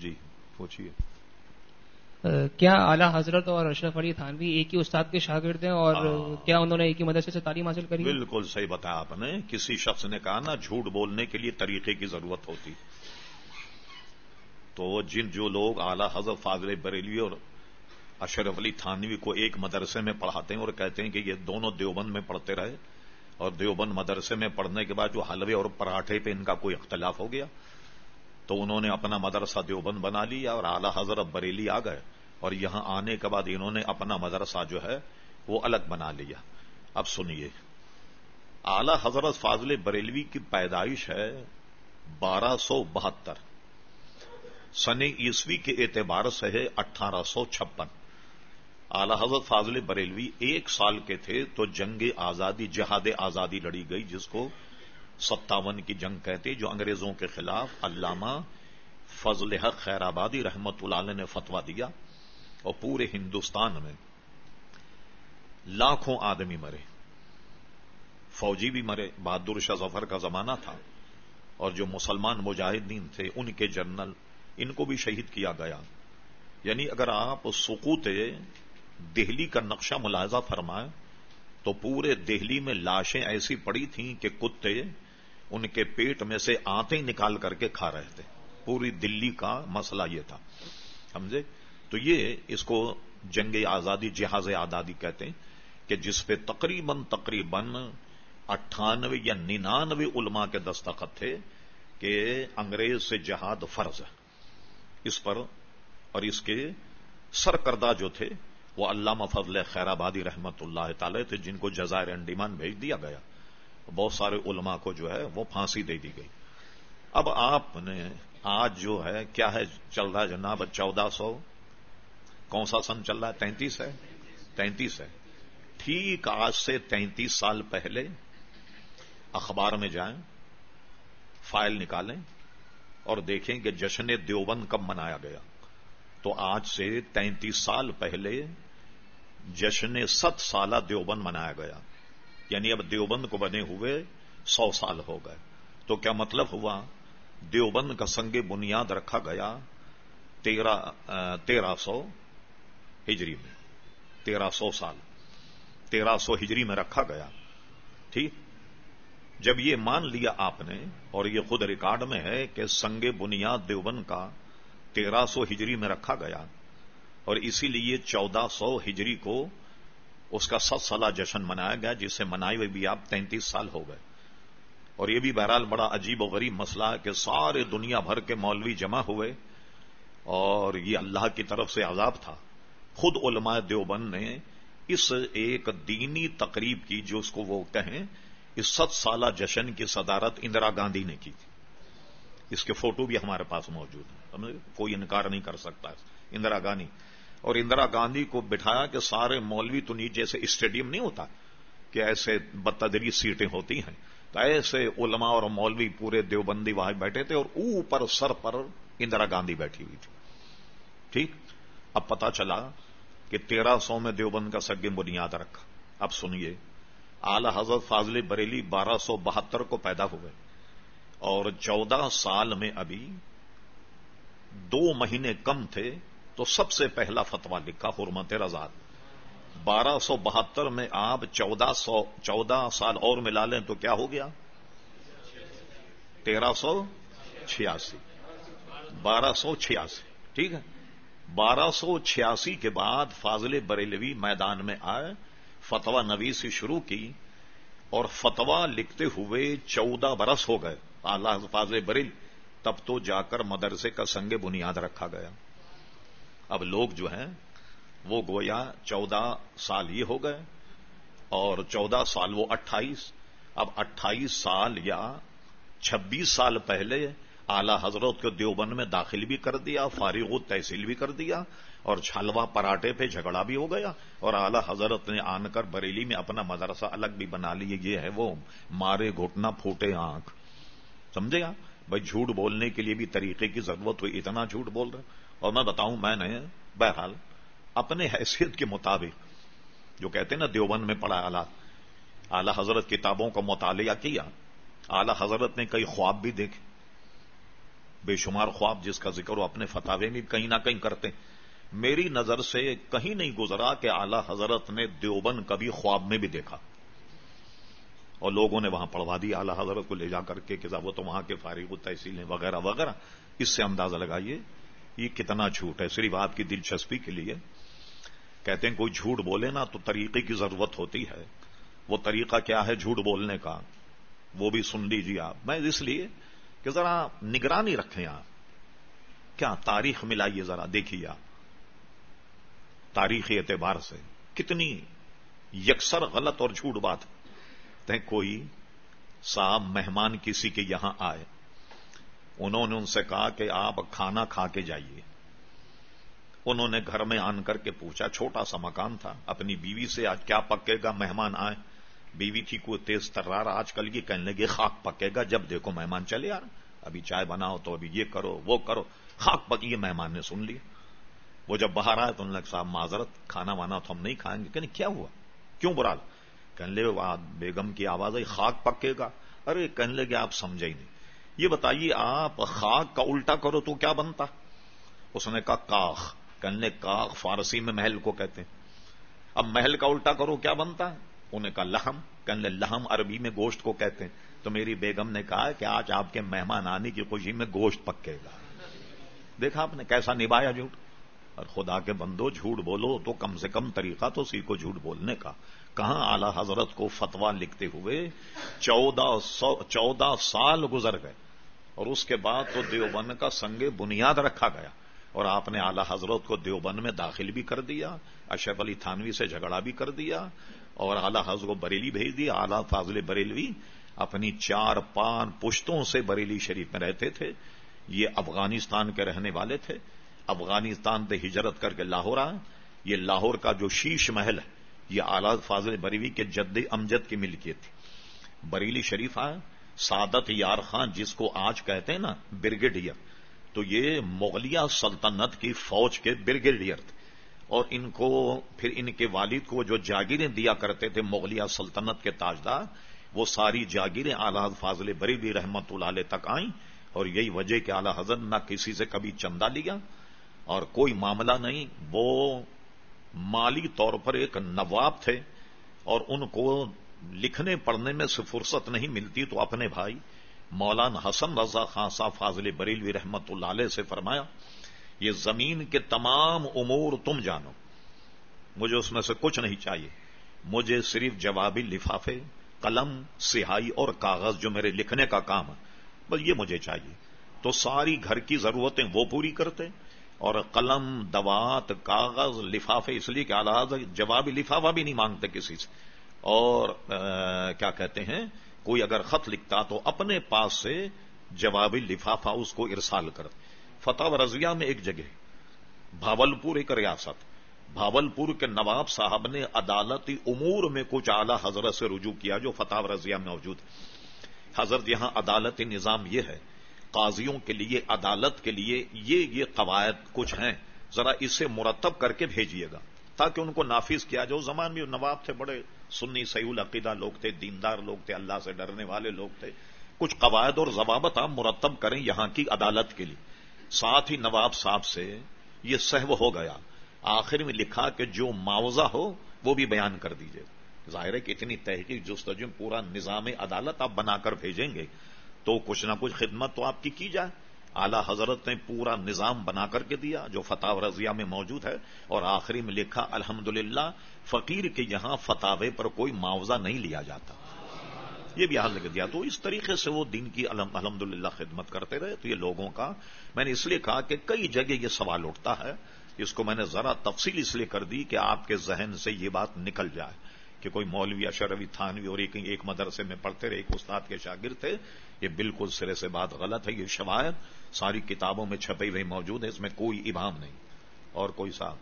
جی پوچھیے۔ کیا اعلیٰ حضرت اور اشرف علی تھانوی ایک ہی استاد کے شاگرد ہیں اور کیا انہوں نے ایک ہی مدرسے سے تعلیم حاصل کری؟ بالکل صحیح بتایا آپ نے۔ کسی شخص نے کہا نا جھوٹ بولنے کے لیے طریقے کی ضرورت ہوتی۔ تو جن جو لوگ اعلیٰ حضرت فاضل بریلوی اور اشرف علی تھانوی کو ایک مدرسے میں پڑھاتے ہیں اور کہتے ہیں کہ یہ دونوں دیوبند میں پڑھتے رہے اور دیوبند مدرسے میں پڑھنے کے بعد جو حلوے اور پراٹھے پہ ان کا کوئی اختلاف ہو گیا تو انہوں نے اپنا مدرسہ دیوبند بنا لیا اور اعلی حضرت بریلی آ گئے اور یہاں آنے کے بعد انہوں نے اپنا مدرسہ جو ہے وہ الگ بنا لیا۔ اب سنیے، اعلی حضرت فاضل بریلوی کی پیدائش ہے بارہ سو بہتر۔ سن عیسوی کے اعتبار سے ہے اٹھارہ سو چھپن۔ اعلی حضرت فاضل بریلوی ایک سال کے تھے تو جنگ آزادی، جہاد آزادی لڑی گئی، جس کو ستاون کی جنگ کہتے جو انگریزوں کے خلاف علامہ فضل حق خیر آبادی رحمت اللہ نے فتوا دیا اور پورے ہندوستان میں لاکھوں آدمی مرے۔ فوجی بھی مرے، بہادر شاہ ظفر کا زمانہ تھا اور جو مسلمان مجاہدین تھے، ان کے جنرل، ان کو بھی شہید کیا گیا۔ یعنی اگر آپ سکوت دہلی کا نقشہ ملاحظہ فرمائیں، تو پورے دہلی میں لاشیں ایسی پڑی تھیں کہ کتے ان کے پیٹ میں سے آتے نکال کر کے کھا رہے تھے۔ پوری دلی کا مسئلہ یہ تھا۔ سمجھے؟ تو یہ اس کو جنگ آزادی، جہاز آزادی کہتے ہیں کہ جس پہ تقریباً تقریباً اٹھانوے یا ننانوے علماء کے دستخط تھے کہ انگریز سے جہاد فرض ہے۔ اس پر اور اس کے سرکردہ جو تھے وہ علامہ فضل خیر آبادی رحمت اللہ تعالی تھے جن کو جزائر انڈیمان بھیج دیا گیا۔ بہت سارے علماء کو جو ہے وہ پھانسی دے دی گئی۔ اب آپ نے آج جو ہے، کیا ہے چل رہا جناب؟ چودہ سو۔ کون سا سن چل رہا ہے؟ تینتیس ہے۔ تینتیس ہے۔ ٹھیک آج سے تینتیس سال پہلے اخبار میں جائیں، فائل نکالیں اور دیکھیں کہ جشن دیوبند کب منایا گیا۔ تو آج سے تینتیس سال پہلے جشن ست سالہ دیوبند منایا گیا۔ یعنی اب دیوبند کو بنے ہوئے سو سال ہو گئے۔ تو کیا مطلب ہوا؟ دیوبند کا سنگ بنیاد رکھا گیا تیرہ تیرہ سو ہجری میں۔ تیرہ سو سال۔ تیرہ سو ہجری میں رکھا گیا۔ ٹھیک۔ جب یہ مان لیا آپ نے اور یہ خود ریکارڈ میں ہے کہ سنگ بنیاد دیوبند کا تیرہ سو ہجری میں رکھا گیا اور اسی لیے چودہ سو ہجری کو اس کا ست سالہ جشن منایا گیا، جس سے منائے ہوئے بھی آپ تینتیس سال ہو گئے۔ اور یہ بھی بہرحال بڑا عجیب و غریب مسئلہ ہے کہ سارے دنیا بھر کے مولوی جمع ہوئے اور یہ اللہ کی طرف سے عذاب تھا۔ خود علماء دیوبند نے اس ایک دینی تقریب کی، جو اس کو وہ کہیں، اس ست سالہ جشن کی صدارت اندرا گاندھی نے کی تھی۔ اس کے فوٹو بھی ہمارے پاس موجود ہے کوئی انکار نہیں کر سکتا۔ اندرا گاندھی اور اندرا گاندھی کو بٹھایا کہ سارے مولوی تو نیچے سے اسٹیڈیم نہیں ہوتا کہ ایسے بتدری سیٹیں ہوتی ہیں۔ تو ایسے علماء اور مولوی پورے دیوبندی وہاں بیٹھے تھے اور اوپر سر پر اندرا گاندھی بیٹھی ہوئی تھی۔ ٹھیک؟ اب پتا چلا کہ تیرہ سو میں دیوبند کا سگے بنیاد رکھا۔ اب سنیے، اعلی حضرت فاضل بریلی بارہ سو بہتر کو پیدا ہوئے اور چودہ سال میں ابھی دو مہینے کم تھے تو سب سے پہلا فتوا لکھا، حرمت رضاد بارہ سو بہتر میں آپ چودہ سو، چودہ سال اور ملا لیں تو کیا ہو گیا؟ تیرہ سو چھیاسی۔ بارہ سو چھیاسی۔ ٹھیک ہے؟ بارہ سو چھیاسی کے بعد فاضل بریلوی میدان میں آئے فتوا نویسی شروع کی اور فتوا لکھتے ہوئے چودہ برس ہو گئے۔ اللہ فاضل بریل، تب تو جا کر مدرسے کا سنگ بنیاد رکھا گیا۔ اب لوگ جو ہیں، وہ گویا چودہ سال یہ ہو گئے اور چودہ سال وہ اٹھائیس، اب اٹھائیس سال یا چھبیس سال پہلے اعلی حضرت کو دیوبند میں داخل بھی کر دیا، فارغ تحصیل بھی کر دیا اور چھلوا پراٹھے پہ جھگڑا بھی ہو گیا اور اعلی حضرت نے آن کر بریلی میں اپنا مدرسہ الگ بھی بنا لیے یہ ہے وہ مارے گھٹنا پھوٹے آنکھ۔ سمجھے گا بھائی جھوٹ بولنے کے لیے بھی طریقے کی ضرورت ہوئی، اتنا جھوٹ بول رہے۔ اور میں بتاؤں، میں نے بہرحال اپنے حیثیت کے مطابق جو کہتے ہیں نا، دیوبند میں پڑھا اعلی اعلی حضرت کتابوں کا مطالعہ کیا۔ اعلی حضرت نے کئی خواب بھی دیکھے۔ بے شمار خواب جس کا ذکر وہ اپنے فتوے میں کہیں نہ کہیں کرتے۔ میری نظر سے کہیں نہیں گزرا کہ اعلی حضرت نے دیوبند کبھی خواب میں بھی دیکھا۔ اور لوگوں نے وہاں پڑھوا دی، اعلی حضرت کو لے جا کر کے کہ وہ تو وہاں کے فارغ تحصیلیں وغیرہ وغیرہ۔ اس سے اندازہ لگائیے یہ کتنا جھوٹ ہے؟ صرف آپ کی دلچسپی کے لیے۔ کہتے ہیں کوئی جھوٹ بولے نا تو طریقے کی ضرورت ہوتی ہے۔ وہ طریقہ کیا ہے جھوٹ بولنے کا؟ وہ بھی سن لیجیے آپ۔ میں اس لیے کہ ذرا نگرانی رکھیں آپ۔ کیا تاریخ ملائیے ذرا، دیکھیے آپ۔ تاریخی اعتبار سے کتنی یکسر غلط اور جھوٹ بات کوئی صاحب مہمان کسی کے یہاں آئے۔ انہوں نے ان سے کہا کہ آپ کھانا کھا کے جائیے۔ انہوں نے گھر میں آن کر کے پوچھا، چھوٹا سا مکان تھا، اپنی بیوی سے آج کیا پکے گا؟ مہمان آئے۔ بیوی تھی کوئی تیز ترار، آج کل کی کہنے لگے، خاک پکے گا؟ جب دیکھو مہمان چلے آ ابھی چائے بناؤ تو ابھی یہ کرو، وہ کرو۔ خاک پکی مہمان نے سن لیا۔ وہ جب باہر آئے تو انہوں نے صاحب، معذرت، کھانا وانا تو ہم نہیں کھائیں گے۔ کہ کیا ہوا؟ کیوں برال کہنے لگے بیگم کی آواز آئی، خاک پکے گا؟ ارے، کہنے لگے، آپ سمجھے ہی نہیں۔ یہ بتائیے آپ خاک کا الٹا کرو تو کیا بنتا؟ اس نے کہا، کاخ. کہنے کاخ فارسی میں محل کو کہتے ہیں۔ اب محل کا الٹا کرو کیا بنتا؟ انہیں کہا لہم کہنے لہم عربی میں گوشت کو کہتے ہیں۔ تو میری بیگم نے کہا کہ آج آپ کے مہمان آنے کی خوشی میں گوشت پکے گا۔ دیکھا آپ نے کیسا نبھایا جھوٹ؟ اور خدا کے بندو، جھوٹ بولو تو کم سے کم طریقہ تو سیکھو جھوٹ بولنے کا۔ کہاں اعلی حضرت کو فتوا لکھتے ہوئے چودہ سو، چودہ سال گزر گئے۔ اور اس کے بعد تو دیوبند کا سنگ بنیاد رکھا گیا اور آپ نے اعلی حضرت کو دیوبند میں داخل بھی کر دیا، اشرف علی تھانوی سے جھگڑا بھی کر دیا اور اعلی حضرت کو بریلی بھیج دیا۔ اعلی فاضل بریلوی اپنی چار پان پشتوں سے بریلی شریف میں رہتے تھے۔ یہ افغانستان کے رہنے والے تھے۔ افغانستان سے ہجرت کر کے لاہور آئے۔ یہ لاہور کا جو شیش محل ہے، یہ اعلی فاضل بریوی کے جد امجد کی ملکیت تھی۔ بریلی شریف آئے۔ سعادت یار خان جس کو آج کہتے ہیں نا برگیڈیئر تو یہ مغلیہ سلطنت کی فوج کے برگیڈیئر تھے۔ اور ان کو، پھر ان کے والد کو جو جاگیریں دیا کرتے تھے مغلیہ سلطنت کے تاجدار، وہ ساری جاگیریں اعلی فاضل بریلی رحمت اللہ علیہ تک آئیں۔ اور یہی وجہ کہ اعلی حضرت نہ کسی سے کبھی چندہ لیا اور کوئی معاملہ نہیں، وہ مالی طور پر ایک نواب تھے۔ اور ان کو لکھنے پڑھنے میں سے فرصت نہیں ملتی تو اپنے بھائی مولانا حسن رضا خان صاحب فاضل بریلوی رحمت اللہ علیہ سے فرمایا، یہ زمین کے تمام امور تم جانو۔ مجھے اس میں سے کچھ نہیں چاہیے۔ مجھے صرف جوابی لفافے، قلم سیاہی اور کاغذ جو میرے لکھنے کا کام ہے، بس یہ مجھے چاہیے۔ تو ساری گھر کی ضرورتیں وہ پوری کرتے اور قلم، دوات، کاغذ، لفافے، اس لیے کہ آلات جوابی لفافہ بھی نہیں مانگتے کسی سے۔ اور کیا کہتے ہیں، کوئی اگر خط لکھتا تو اپنے پاس سے جوابی لفافہ اس کو ارسال کر۔ فتح رضویہ میں ایک جگہ، بھاولپور ایک ریاست۔ بھاولپور کے نواب صاحب نے عدالتی امور میں کچھ اعلی حضرت سے رجوع کیا جو فتح رضیہ میں موجود حضرت، یہاں عدالتی نظام یہ ہے، قاضیوں کے لیے، عدالت کے لیے یہ یہ قواعد کچھ ہیں۔ ذرا اسے مرتب کر کے بھیجیے گا، تاکہ ان کو نافذ کیا جائے۔ زمان میں نواب تھے، بڑے سنی سعود عقیدہ، لوگ تھے دیندار، لوگ تھے اللہ سے ڈرنے والے، لوگ تھے۔ کچھ قواعد اور ضوابط آپ مرتب کریں یہاں کی عدالت کے لیے۔ ساتھ ہی نواب صاحب سے یہ سہو ہو گیا۔ آخر میں لکھا کہ جو معاوضہ ہو، وہ بھی بیان کر دیجیے ظاہر ہے کہ اتنی تحقیق، جستجو، پورا نظام عدالت آپ بنا کر بھیجیں گے۔ تو کچھ نہ کچھ خدمت تو آپ کی کی جائے۔ اعلی حضرت نے پورا نظام بنا کر کے دیا جو فتح رضیہ میں موجود ہے اور آخری میں لکھا الحمد فقیر کے یہاں فتح پر کوئی معاوضہ نہیں لیا جاتا۔ یہ بھی حل لکھ دیا تو اس طریقے سے وہ دین کی الحمد خدمت کرتے رہے تو یہ لوگوں کا، میں نے اس لیے کہا کہ کئی جگہ یہ سوال اٹھتا ہے، اس کو میں نے ذرا تفصیل اس لیے کر دی کہ آپ کے ذہن سے یہ بات نکل جائے کہ کوئی مولوی اشرفی تھانوی اور ایک ایک مدرسے میں پڑھتے رہے، ایک استاد کے شاگرد تھے یہ بالکل سرے سے بات غلط ہے، یہ شواہد ساری کتابوں میں چھپی ہوئی موجود ہے اس میں کوئی ابام نہیں اور کوئی صاحب